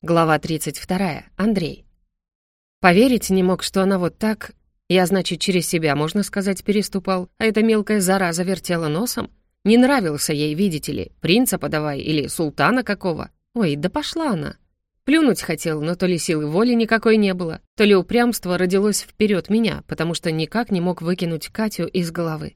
Глава 32. Андрей. Поверить не мог, что она вот так... Я, значит, через себя, можно сказать, переступал, а эта мелкая зараза вертела носом? Не нравился ей, видите ли, принца подавай или султана какого. Ой, да пошла она. Плюнуть хотел, но то ли силы воли никакой не было, то ли упрямство родилось вперед меня, потому что никак не мог выкинуть Катю из головы.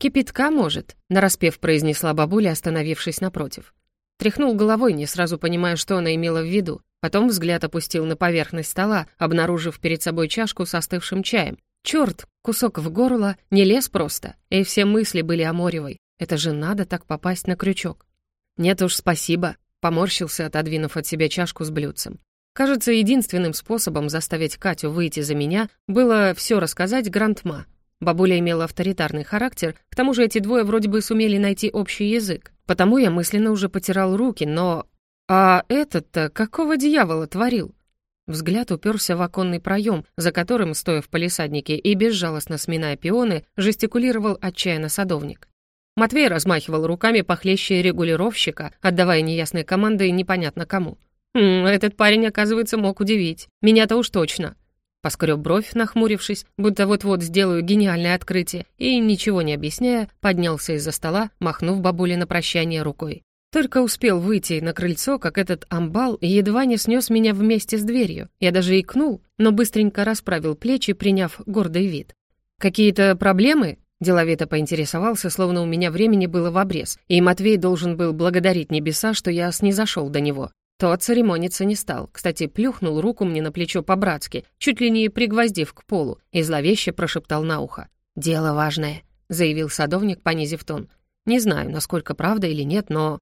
«Кипятка, может?» — нараспев произнесла бабуля, остановившись напротив. Тряхнул головой, не сразу понимая, что она имела в виду. Потом взгляд опустил на поверхность стола, обнаружив перед собой чашку с остывшим чаем. Черт, кусок в горло, не лез просто, и все мысли были о Моревой. Это же надо так попасть на крючок. «Нет уж, спасибо», — поморщился, отодвинув от себя чашку с блюдцем. Кажется, единственным способом заставить Катю выйти за меня было все рассказать Грантма. Бабуля имела авторитарный характер, к тому же эти двое вроде бы сумели найти общий язык. Потому я мысленно уже потирал руки, но... А этот-то какого дьявола творил? Взгляд уперся в оконный проем, за которым, стоя в палисаднике и безжалостно сминая пионы, жестикулировал отчаянно садовник. Матвей размахивал руками похлеще регулировщика, отдавая неясные команды непонятно кому. «Хм, этот парень, оказывается, мог удивить. Меня-то уж точно. Поскреб бровь, нахмурившись, будто вот-вот сделаю гениальное открытие, и, ничего не объясняя, поднялся из-за стола, махнув бабуле на прощание рукой. Только успел выйти на крыльцо, как этот амбал едва не снес меня вместе с дверью. Я даже икнул, но быстренько расправил плечи, приняв гордый вид. «Какие-то проблемы?» Деловито поинтересовался, словно у меня времени было в обрез, и Матвей должен был благодарить небеса, что я снизошел до него. Тот церемониться не стал. Кстати, плюхнул руку мне на плечо по-братски, чуть ли не пригвоздив к полу, и зловеще прошептал на ухо. «Дело важное», — заявил садовник, понизив тон. «Не знаю, насколько правда или нет, но...»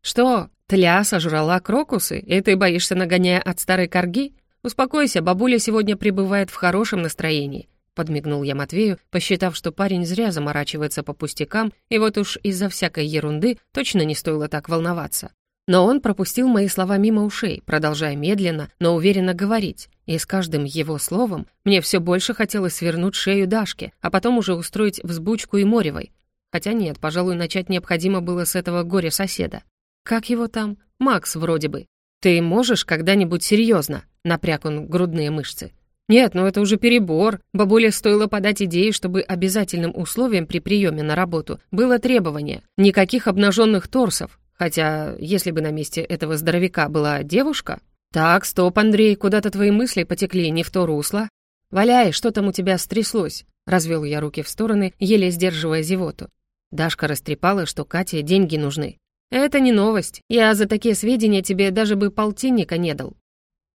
«Что, тля сожрала крокусы, и ты боишься, нагоняя от старой корги? Успокойся, бабуля сегодня пребывает в хорошем настроении», — подмигнул я Матвею, посчитав, что парень зря заморачивается по пустякам, и вот уж из-за всякой ерунды точно не стоило так волноваться. Но он пропустил мои слова мимо ушей, продолжая медленно, но уверенно говорить, и с каждым его словом мне все больше хотелось свернуть шею Дашке, а потом уже устроить взбучку и Моревой. Хотя нет, пожалуй, начать необходимо было с этого горя-соседа. Как его там? Макс вроде бы. «Ты можешь когда-нибудь серьезно?» — напряг он грудные мышцы. «Нет, ну это уже перебор. Бабуле стоило подать идею, чтобы обязательным условием при приеме на работу было требование. Никаких обнаженных торсов, Хотя, если бы на месте этого здоровяка была девушка... Так, стоп, Андрей, куда-то твои мысли потекли не в то русло. Валяй, что там у тебя стряслось? Развел я руки в стороны, еле сдерживая зевоту. Дашка растрепала, что Кате деньги нужны. «Это не новость. Я за такие сведения тебе даже бы полтинника не дал».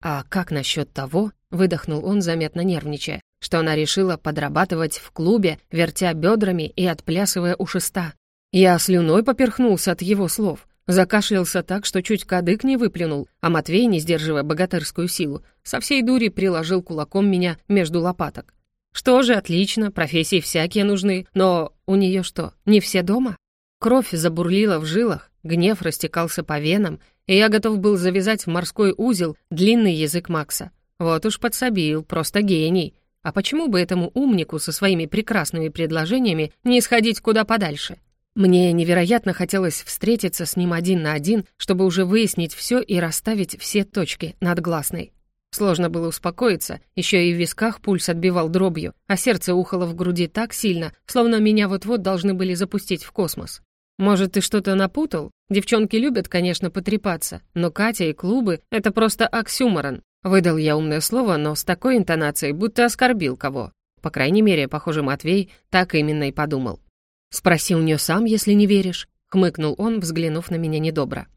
«А как насчет того?» — выдохнул он, заметно нервничая, что она решила подрабатывать в клубе, вертя бедрами и отплясывая у шеста. Я слюной поперхнулся от его слов. Закашлялся так, что чуть кадык не выплюнул, а Матвей, не сдерживая богатырскую силу, со всей дури приложил кулаком меня между лопаток. Что же, отлично, профессии всякие нужны, но у нее что, не все дома? Кровь забурлила в жилах, гнев растекался по венам, и я готов был завязать в морской узел длинный язык Макса. Вот уж подсобил, просто гений. А почему бы этому умнику со своими прекрасными предложениями не сходить куда подальше? Мне невероятно хотелось встретиться с ним один на один, чтобы уже выяснить все и расставить все точки над гласной. Сложно было успокоиться, еще и в висках пульс отбивал дробью, а сердце ухало в груди так сильно, словно меня вот-вот должны были запустить в космос. Может, ты что-то напутал? Девчонки любят, конечно, потрепаться, но Катя и клубы — это просто оксюморон. Выдал я умное слово, но с такой интонацией, будто оскорбил кого. По крайней мере, похоже, Матвей так именно и подумал. «Спроси у нее сам, если не веришь», — хмыкнул он, взглянув на меня недобро.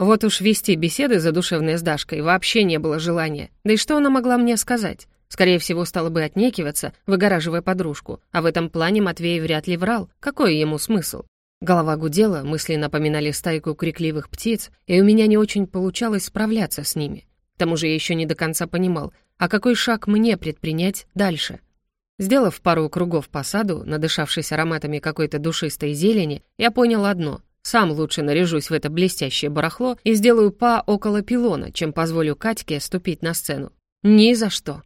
Вот уж вести беседы задушевные с Дашкой вообще не было желания. Да и что она могла мне сказать? Скорее всего, стала бы отнекиваться, выгораживая подружку. А в этом плане Матвей вряд ли врал. Какой ему смысл? Голова гудела, мысли напоминали стайку крикливых птиц, и у меня не очень получалось справляться с ними. К тому же я еще не до конца понимал, а какой шаг мне предпринять дальше — Сделав пару кругов по саду, надышавшись ароматами какой-то душистой зелени, я понял одно. Сам лучше наряжусь в это блестящее барахло и сделаю па около пилона, чем позволю Катьке ступить на сцену. Ни за что.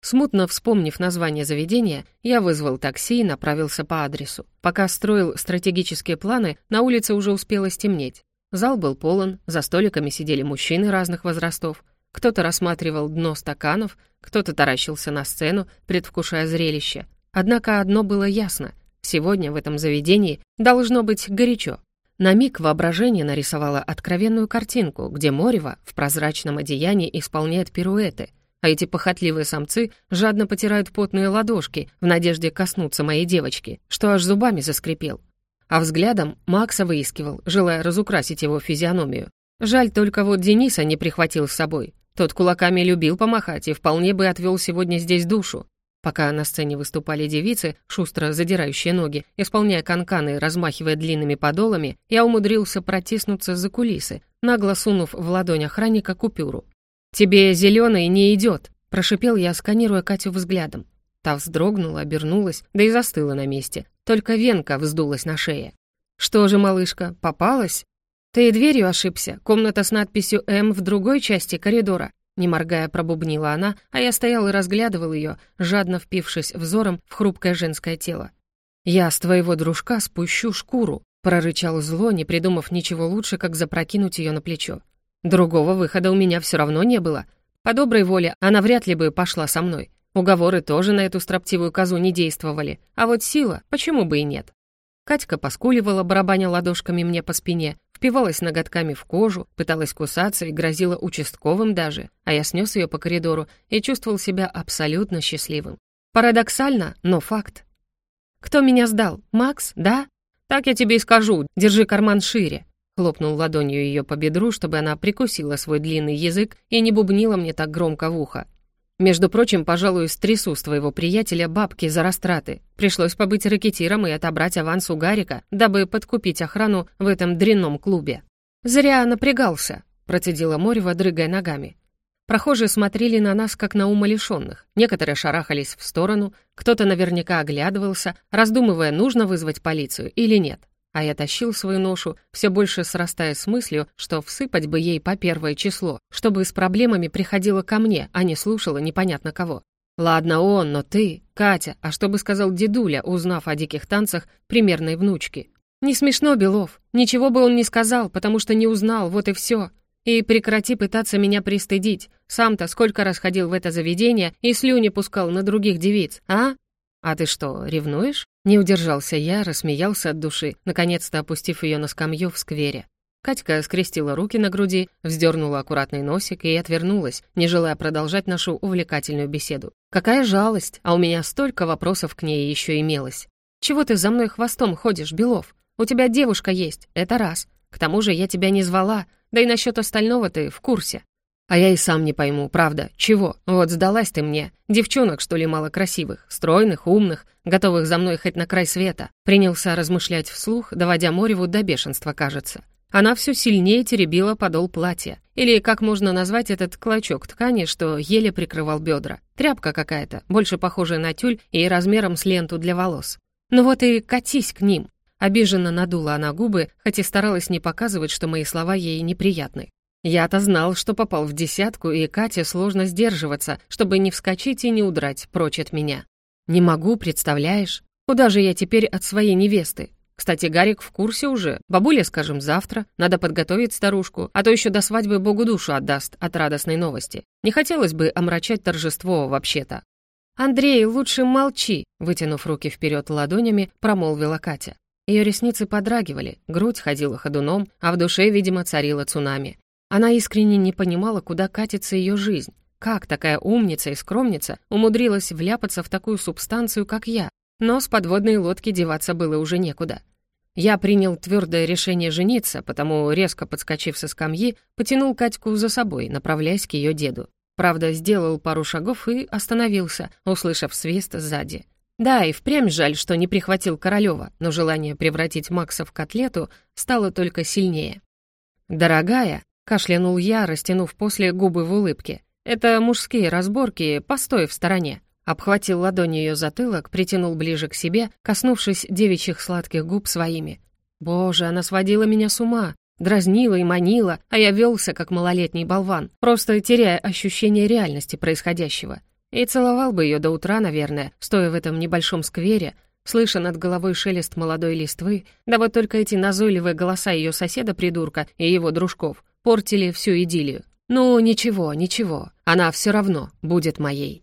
Смутно вспомнив название заведения, я вызвал такси и направился по адресу. Пока строил стратегические планы, на улице уже успело стемнеть. Зал был полон, за столиками сидели мужчины разных возрастов. Кто-то рассматривал дно стаканов, кто-то таращился на сцену, предвкушая зрелище. Однако одно было ясно — сегодня в этом заведении должно быть горячо. На миг воображение нарисовало откровенную картинку, где Морева в прозрачном одеянии исполняет пируэты, а эти похотливые самцы жадно потирают потные ладошки в надежде коснуться моей девочки, что аж зубами заскрипел. А взглядом Макса выискивал, желая разукрасить его физиономию. Жаль только вот Дениса не прихватил с собой. Тот кулаками любил помахать и вполне бы отвел сегодня здесь душу. Пока на сцене выступали девицы, шустро задирающие ноги, исполняя канканы и размахивая длинными подолами, я умудрился протиснуться за кулисы, нагло сунув в ладонь охранника купюру. «Тебе зеленый не идет», — прошипел я, сканируя Катю взглядом. Та вздрогнула, обернулась, да и застыла на месте. Только венка вздулась на шее. «Что же, малышка, попалась?» «Ты и дверью ошибся. Комната с надписью «М» в другой части коридора». Не моргая, пробубнила она, а я стоял и разглядывал ее, жадно впившись взором в хрупкое женское тело. «Я с твоего дружка спущу шкуру», — прорычал зло, не придумав ничего лучше, как запрокинуть ее на плечо. Другого выхода у меня все равно не было. По доброй воле она вряд ли бы пошла со мной. Уговоры тоже на эту строптивую козу не действовали, а вот сила, почему бы и нет? Катька поскуливала, барабаня ладошками мне по спине, впивалась ноготками в кожу, пыталась кусаться и грозила участковым даже, а я снес ее по коридору и чувствовал себя абсолютно счастливым. Парадоксально, но факт. «Кто меня сдал? Макс, да?» «Так я тебе и скажу, держи карман шире», хлопнул ладонью ее по бедру, чтобы она прикусила свой длинный язык и не бубнила мне так громко в ухо. Между прочим, пожалуй, стрясу с твоего приятеля бабки за растраты. Пришлось побыть ракетиром и отобрать аванс у Гарика, дабы подкупить охрану в этом дрянном клубе. Зря напрягался, процедила Морева, дрыгая ногами. Прохожие смотрели на нас, как на умалишенных. Некоторые шарахались в сторону, кто-то наверняка оглядывался, раздумывая, нужно вызвать полицию или нет. А я тащил свою ношу, все больше срастая с мыслью, что всыпать бы ей по первое число, чтобы с проблемами приходила ко мне, а не слушала непонятно кого. Ладно он, но ты, Катя, а что бы сказал дедуля, узнав о диких танцах примерной внучки? Не смешно, Белов. Ничего бы он не сказал, потому что не узнал, вот и все. И прекрати пытаться меня пристыдить. Сам-то сколько раз ходил в это заведение и слюни пускал на других девиц, а? «А ты что, ревнуешь?» Не удержался я, рассмеялся от души, наконец-то опустив ее на скамью в сквере. Катька скрестила руки на груди, вздернула аккуратный носик и отвернулась, не желая продолжать нашу увлекательную беседу. «Какая жалость, а у меня столько вопросов к ней еще имелось. Чего ты за мной хвостом ходишь, Белов? У тебя девушка есть, это раз. К тому же я тебя не звала, да и насчет остального ты в курсе. А я и сам не пойму, правда, чего? Вот сдалась ты мне. Девчонок, что ли, мало красивых, стройных, умных, готовых за мной хоть на край света. Принялся размышлять вслух, доводя Мореву до бешенства, кажется. Она все сильнее теребила подол платья. Или как можно назвать этот клочок ткани, что еле прикрывал бедра. Тряпка какая-то, больше похожая на тюль и размером с ленту для волос. Ну вот и катись к ним. Обиженно надула она губы, хоть и старалась не показывать, что мои слова ей неприятны. Я-то знал, что попал в десятку, и Кате сложно сдерживаться, чтобы не вскочить и не удрать прочь от меня. Не могу, представляешь? Куда же я теперь от своей невесты? Кстати, Гарик в курсе уже. Бабуля, скажем, завтра. Надо подготовить старушку, а то еще до свадьбы Богу душу отдаст от радостной новости. Не хотелось бы омрачать торжество вообще-то. «Андрей, лучше молчи», — вытянув руки вперед ладонями, промолвила Катя. Ее ресницы подрагивали, грудь ходила ходуном, а в душе, видимо, царила цунами. Она искренне не понимала, куда катится ее жизнь. Как такая умница и скромница умудрилась вляпаться в такую субстанцию, как я? Но с подводной лодки деваться было уже некуда. Я принял твердое решение жениться, потому, резко подскочив со скамьи, потянул Катьку за собой, направляясь к ее деду. Правда, сделал пару шагов и остановился, услышав свист сзади. Да, и впрямь жаль, что не прихватил Королева, но желание превратить Макса в котлету стало только сильнее. «Дорогая», Кашлянул я, растянув после губы в улыбке. «Это мужские разборки, постой в стороне». Обхватил ладонью ее затылок, притянул ближе к себе, коснувшись девичьих сладких губ своими. Боже, она сводила меня с ума, дразнила и манила, а я велся, как малолетний болван, просто теряя ощущение реальности происходящего. И целовал бы ее до утра, наверное, стоя в этом небольшом сквере, слыша над головой шелест молодой листвы, да вот только эти назойливые голоса ее соседа-придурка и его дружков — портили всю идиллию. Ну, ничего, ничего, она все равно будет моей.